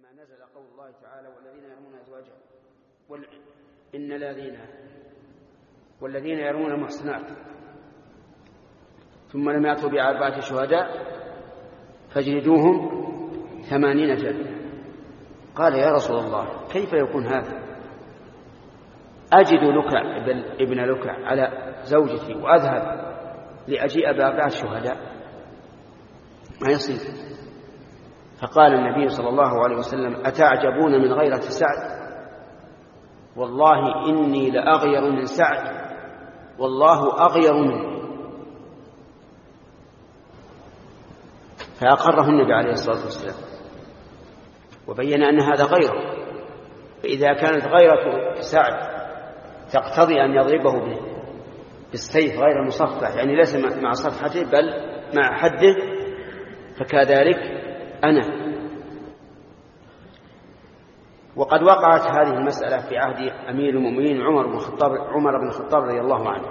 لما نزل قول الله تعالى والذين يرمون أزواجهم. إن الذين والذين يرمون المحصنات ثم لم يأتوا بأربعة شهداء فاجلدوهم ثمانين جلدة. قال يا رسول الله كيف يكون هذا؟ أجد لكع ابن لكع على زوجتي وأذهب لأجيء بأربعة شهداء. ما يصير؟ فقال النبي صلى الله عليه وسلم أتعجبون من غيرة سعد؟ والله إني لأغير من سعد. والله أغير مني فأقره النبي عليه الصلاة والسلام. وبين أن هذا غيره. فإذا كانت غيرة سعد تقتضي أن يضربه بالسيف غير مصفح. يعني ليس مع صفحته بل مع حده. فكذلك أنا. وقد وقعت هذه المسألة في عهد أمير المؤمنين عمر بن الخطاب عمر بن الخطاب رضي الله عنه.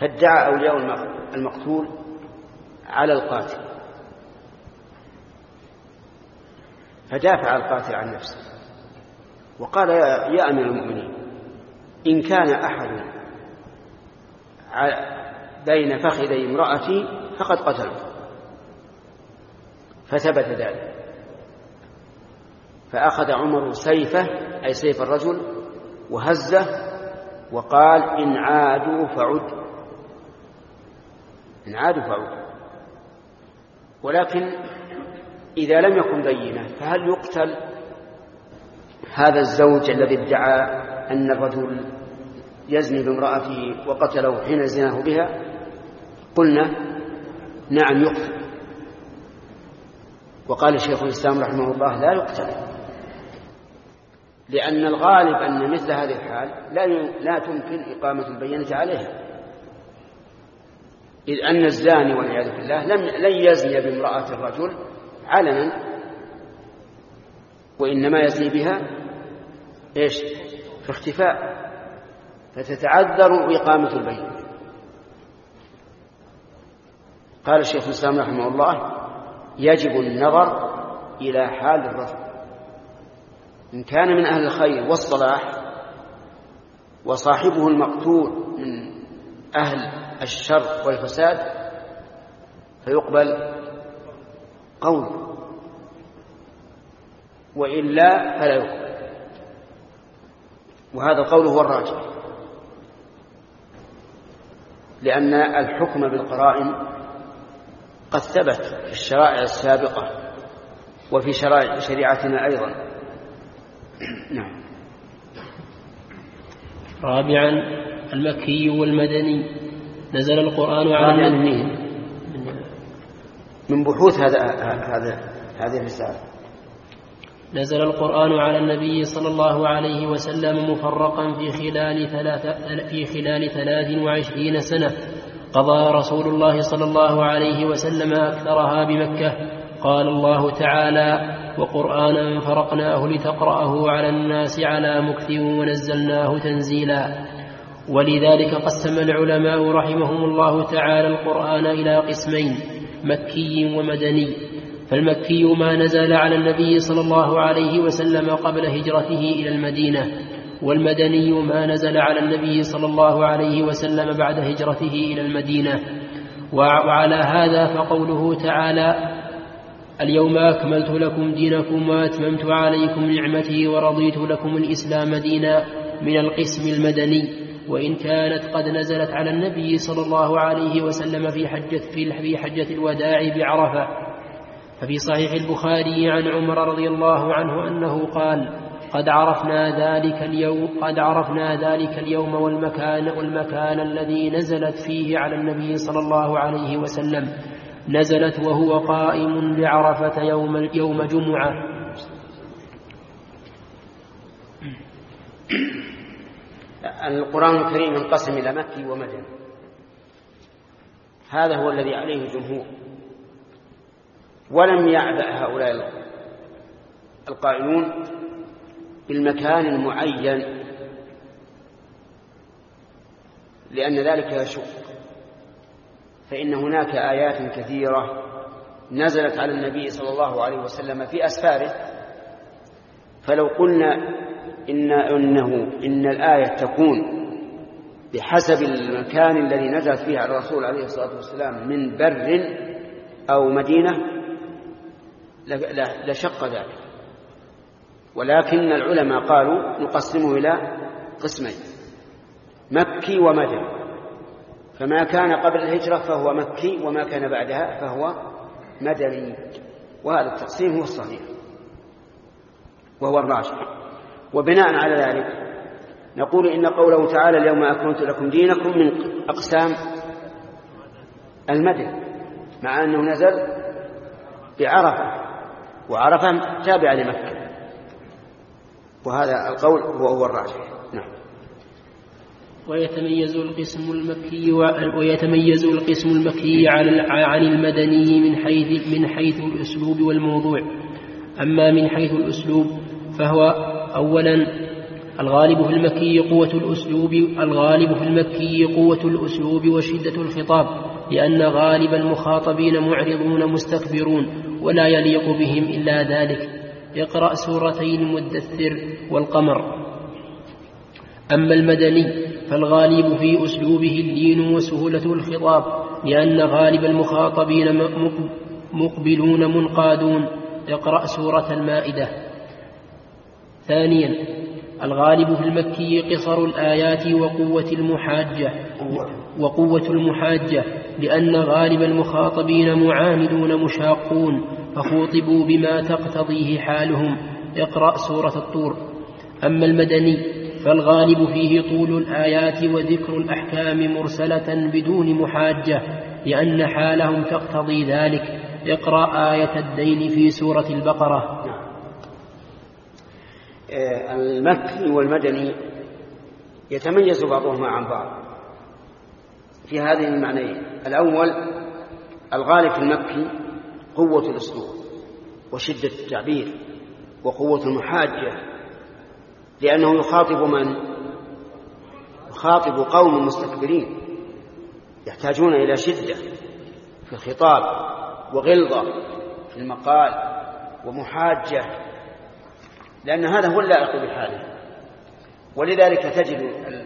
فادعى أولياء المقتول على القاتل. فدافع القاتل عن نفسه. وقال يا أمير المؤمنين إن كان أحد بين فخذي امرأتي فقد قتله فثبت ذلك. فأخذ عمر سيفه أي سيف الرجل وهزه وقال إن عادوا فعد. إن عادوا فعد. ولكن إذا لم يكن بينة فهل يقتل هذا الزوج الذي ادعى أن الرجل يزني بامرأته وقتله حين زناه بها؟ قلنا نعم يقتل. وقال شيخ الإسلام رحمه الله لا يقتل لأن الغالب أن مثل هذه الحال لا لا تمكن إقامة البينة عليها. إذ أن الزاني والعياذ بالله لم لن يزني بامرأة الرجل علنا وإنما يزني بها إيش؟ في اختفاء فتتعذر إقامة البينة. قال الشيخ الإسلام رحمه الله يجب النظر إلى حال الرجل. إن كان من أهل الخير والصلاح وصاحبه المقتول من أهل الشر والفساد فيقبل قول. وإلا فلا يقبل. وهذا القول هو الراجح. لأن الحكم بالقرائن قد ثبت في الشرائع السابقة وفي شرائع شريعتنا أيضا. نعم. رابعا المكي والمدني. نزل القرآن على النبي من؟ بحوث هذا هذا هذه الرسالة. نزل القرآن على النبي صلى الله عليه وسلم مفرقا في خلال ثلاث في خلال ثلاث وعشرين سنة. قضى رسول الله صلى الله عليه وسلم أكثرها بمكة. قال الله تعالى وقرآنا فرقناه لتقرأه على الناس على مكث ونزلناه تنزيلا. ولذلك قسم العلماء رحمهم الله تعالى القرآن إلى قسمين مكي ومدني. فالمكي ما نزل على النبي صلى الله عليه وسلم قبل هجرته إلى المدينة. والمدني ما نزل على النبي صلى الله عليه وسلم بعد هجرته إلى المدينة. وعلى هذا فقوله تعالى اليوم أكملت لكم دينكم وأتممت عليكم نعمتي ورضيت لكم الإسلام دينا من القسم المدني. وإن كانت قد نزلت على النبي صلى الله عليه وسلم في حجة, في حجة الوداع بعرفة. ففي صحيح البخاري عن عمر رضي الله عنه أنه قال قد عرفنا ذلك اليوم قد عرفنا ذلك اليوم والمكان والمكان الذي نزلت فيه على النبي صلى الله عليه وسلم. نزلت وهو قائم بعرفة يوم يوم جمعة. القرآن الكريم انقسم إلى مكي ومدني هذا هو الذي عليه الجمهور. ولم يعبأ هؤلاء القائلون بالمكان المعين. لأن ذلك يشق. فإن هناك آيات كثيرة نزلت على النبي صلى الله عليه وسلم في أسفاره. فلو قلنا إن إنه إن الآية تكون بحسب المكان الذي نزلت فيه على الرسول عليه الصلاة والسلام من بر أو مدينة لشق ذلك. ولكن العلماء قالوا نقسمه إلى قسمين مكي ومدني. فما كان قبل الهجرة فهو مكي وما كان بعدها فهو مدني. وهذا التقسيم هو الصحيح. وهو الراجح. وبناء على ذلك نقول إن قوله تعالى اليوم أكملت لكم دينكم من أقسام المدن مع أنه نزل بعرفة وعرفة تابعة لمكة. وهذا القول هو هو الراجح. نعم. ويتميز القسم المكي ويتميز القسم المكي عن المدني من حيث من حيث الأسلوب والموضوع. أما من حيث الأسلوب فهو أولا الغالب في المكي قوة الأسلوب الغالب في المكي قوة الأسلوب وشدة الخطاب لأن غالب المخاطبين معرضون مستكبرون ولا يليق بهم إلا ذلك. اقرأ سورتي المدثر والقمر. أما المدني فالغالب في أسلوبه اللين وسهولة الخطاب لأن غالب المخاطبين مقبلون منقادون. اقرأ سورة المائدة. ثانيا الغالب في المكي قصر الآيات وقوة المحاجة وقوة المحاجة. لأن غالب المخاطبين معاندون مشاقون فخوطبوا بما تقتضيه حالهم. اقرأ سورة الطور. أما المدني فالغالب فيه طول الآيات وذكر الأحكام مرسلة بدون محاجة لأن حالهم تقتضي ذلك. اقرأ آية الدين في سورة البقرة. آه، المكي والمدني يتميز بعضهما عن بعض في هذه المعنيين. الأول الغالب في المكي قوة الأسلوب وشدة التعبير وقوة المحاجة لأنه يخاطب من؟ يخاطب قوم مستكبرين يحتاجون إلى شدة في الخطاب وغلظة في المقال ومحاجة لأن هذا هو اللائق بحاله ولذلك تجد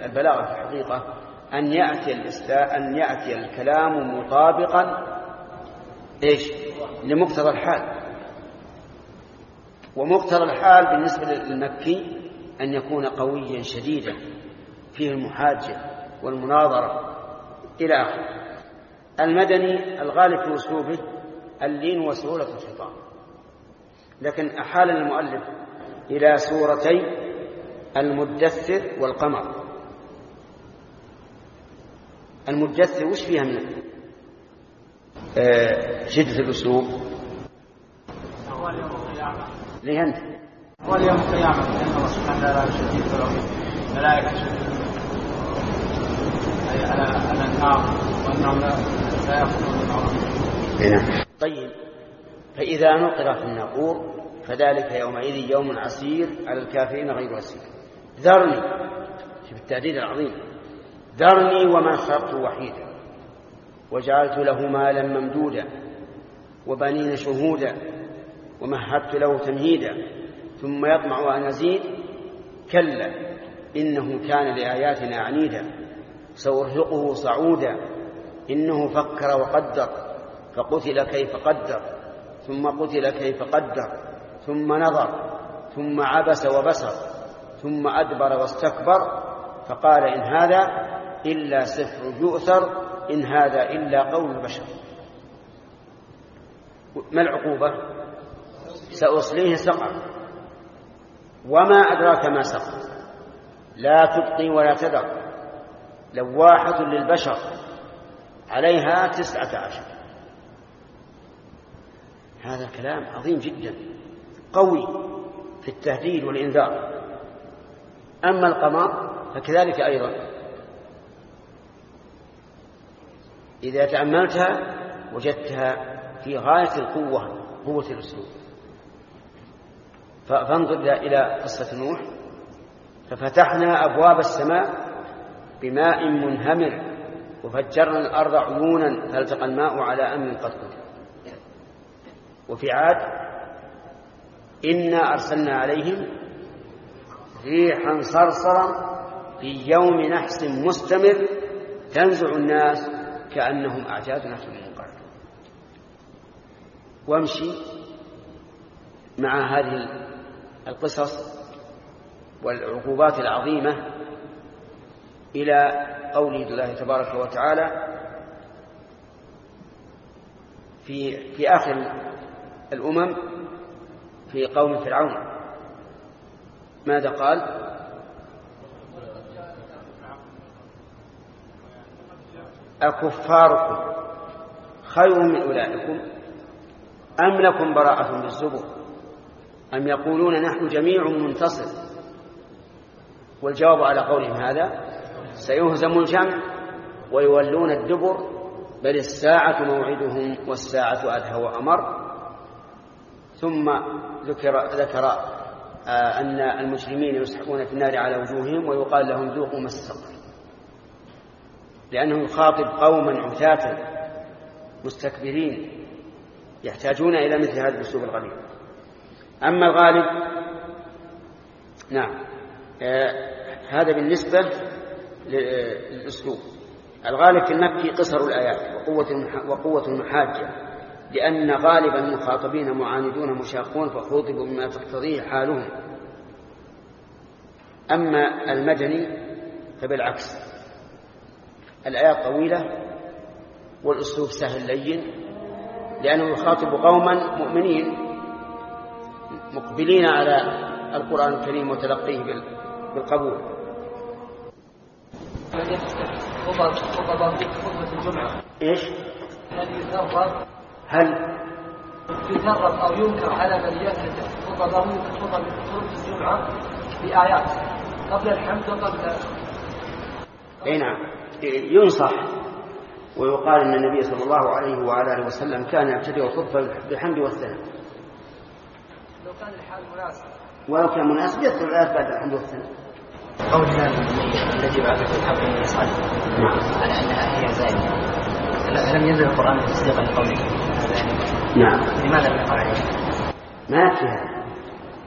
البلاغة في الحقيقة أن يأتي أن يأتي الكلام مطابقا إيش؟ لمقتضى الحال. ومقتضى الحال بالنسبة للمكي أن يكون قويا شديدا فيه المحاجة والمناظرة إلى آخره. المدني الغالب في أسلوبه اللين وسهولة الخطاب لكن أحال المؤلف إلى سورتي المدثر والقمر. المدثر وش فيها من آه شدة الأسلوب. ليه أنت؟ هو اليوم القيامة لأن الله سبحانه وتعالى شديد ملائكة أي على الأنهار وأنهم لا يأخذون نعم. طيب فإذا نقر في الناقور فذلك يومئذ يوم عسير على الكافرين غير عسير ذرني في التهديد العظيم. ذرني ومن خلقت وحيدا. وجعلت له مالا ممدودا وبنين شهودا ومهدت له تمهيدا. ثم يطمع أن أزيد كلا إنه كان لآياتنا عنيدا. سأرهقه صعودا إنه فكر وقدر فقتل كيف قدر ثم قتل كيف قدر ثم نظر ثم عبس وبسر ثم أدبر واستكبر فقال إن هذا إلا سحر يؤثر إن هذا إلا قول البشر. ما العقوبة؟ سأصليه سقر. وما أدراك ما سقط لا تبقي ولا تذر. لواحة للبشر. عليها تسعة عشر. هذا كلام عظيم جدا. قوي في التهديد والإنذار. أما القمر فكذلك أيضا. إذا تأملتها وجدتها في غاية القوة قوة الأسلوب. فانظر إلى قصة نوح. ففتحنا أبواب السماء بماء منهمر وفجرنا الأرض عيونا فالتقى الماء على أمر قد قدر. وفي عاد إنا أرسلنا عليهم ريحا صرصرا في يوم نحس مستمر تنزع الناس كأنهم أعجاز نخل منقعد وامشي مع هذه القصص والعقوبات العظيمة إلى قول الله تبارك وتعالى في في آخر الأمم في قوم فرعون ماذا قال؟ أكفاركم خير من أولئكم أم لكم براءة بالزبر أم يقولون نحن جميع منتصر؟ والجواب على قولهم هذا سيهزم الجمع ويولون الدبر بل الساعة موعدهم والساعة أدهى وأمر. ثم ذكر ذكر آه أن المجرمين يسحقون في النار على وجوههم ويقال لهم ذوقوا مس السقر لأنه يخاطب قوما عتاة مستكبرين يحتاجون إلى مثل هذا الأسلوب الغريب أما الغالب نعم آه هذا بالنسبة للأسلوب. الغالب في المكي قصر الآيات وقوة وقوة المحاجة لأن غالب المخاطبين معاندون مشاقون فخوطبوا بما تقتضيه حالهم. أما المدني فبالعكس. الآيات طويلة والأسلوب سهل لين لأنه يخاطب قوما مؤمنين مقبلين على القرآن الكريم وتلقيه بالقبول. خطبة الجمعة إيش؟ هل يثرب هل يثرب أو ينكر على من يكتب خطبه خطب خطبة الجمعة بآيات. قبل الحمد وقبل أي نعم. ينصح ويقال إن النبي صلى الله عليه وعلى آله وسلم كان يبتدئ الخطبه بالحمد والثناء. لو كان الحال مناسب. ولو كان مناسب يذكر الايات بعد الحمد والثناء. قول الله الذي بعث في الحق من صالح نعم على أنها هي زائده الم ينزل القرآن تصديقا لقوله نعم لماذا لم يقع عليه؟ ما يكفي هذا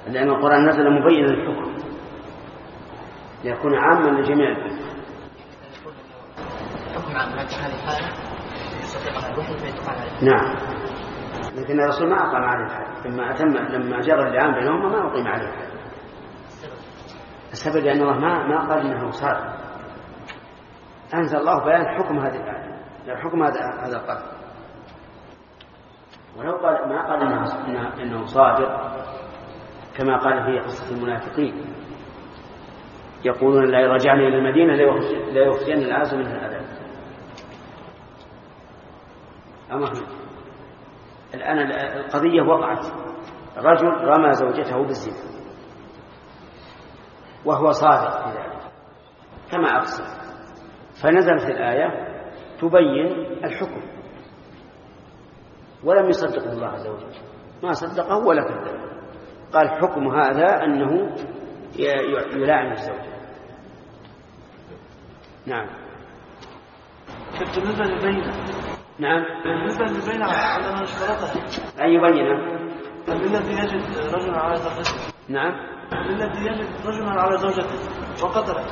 لأن القرآن نزل مبينا للحكم ليكون عاما لجميع الامه حكم عام لكن هذه الحالة. يصدقها الوحي فيتقال عليه. نعم. لكن الرسول ما أقام عليه الحد لما اتم لما جرى اللعان بينهما ما أقيم عليه الحد السبب. لأن الله ما ما قال إنه صار. أنزل الله بيان حكم هذه الآية. يعني حكم هذا هذا القتل. ولو قال ما قال إنه إنه صادق كما قال في قصة المنافقين. يقولون لا رجعنا إلى المدينة لا يخزين العاز منها أما الآن القضية وقعت. رجل رمى زوجته بالزنا. وهو صادق في ذلك. كما أقسم فنزلت الآية تبين الحكم. ولم يصدقه الله عز وجل. ما صدقه ولا كذبه قال حكم هذا أنه يلاعن الزوجة نعم. بالنسبة للبينة نعم. بالنسبة للبينة عندما اشترطها أي بينة؟ الذي يجد رجل على زوجته. نعم. الذي يجد رجلا على زوجته. وقتله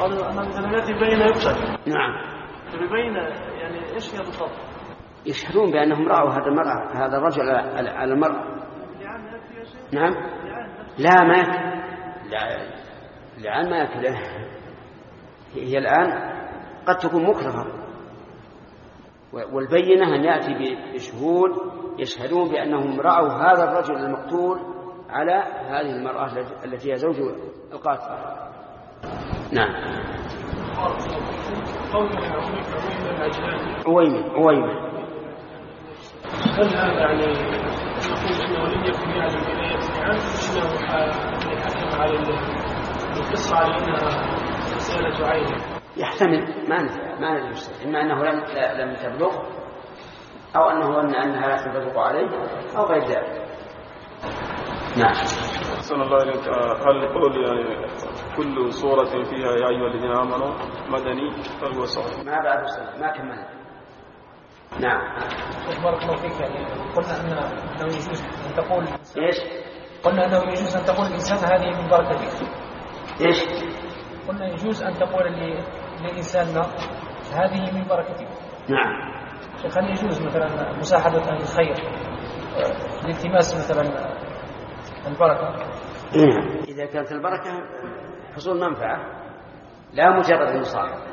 قالوا أن مثلا يأتي بين يقتل نعم. ببين يعني إيش هي بالضبط؟ يشهدون بأنهم رأوا هذا المرأة هذا الرجل على المرأة. نعم. لا ما لا لعان ما هي الآن قد تكون مكرهة. والبينة أن يأتي بشهود يشهدون بأنهم رأوا هذا الرجل المقتول على هذه المرأة التي هي زوج القاتل. نعم. عويمة عويمة. هل هذا يعني نقول إنه لم يكن يعني ولايه العام انه يحكم على القصة على إنها رساله عين. يحتمل ما ندري ما ندري إما أنه لم لم تبلغ أو أنه ان أنها لا تنطبق عليه أو غير ذلك. نعم. صلى الله عليك هل قول يعني كل سورة فيها يا أيها الذين آمنوا مدني فهو صحيح؟ ما بعد ما كملنا. نعم. بارك الله فيك. يعني قلنا ان أنه يجوز أن تقول إيش؟ قلنا أنه يجوز أن تقول الانسان هذه من بركتك إيش؟ قلنا يجوز أن تقول ل- للإنسان ما هذه من بركتك نعم. شيخ هل يجوز مثلا مساعدة أهل الخير لالتماس مثلا البركة؟ إيه نعم. إذا كانت البركة حصول منفعة لا مجرد المصاحبة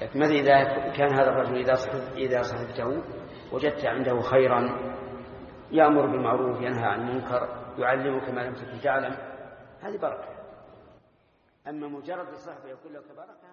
لكن ماذا إذا كان هذا الرجل إذا صحب إذا صحبته وجدت عنده خيرا يأمر بالمعروف ينهى عن المنكر يعلمك ما لم تكن تعلم هذه بركة. أما مجرد الصحبة يكون لك بركة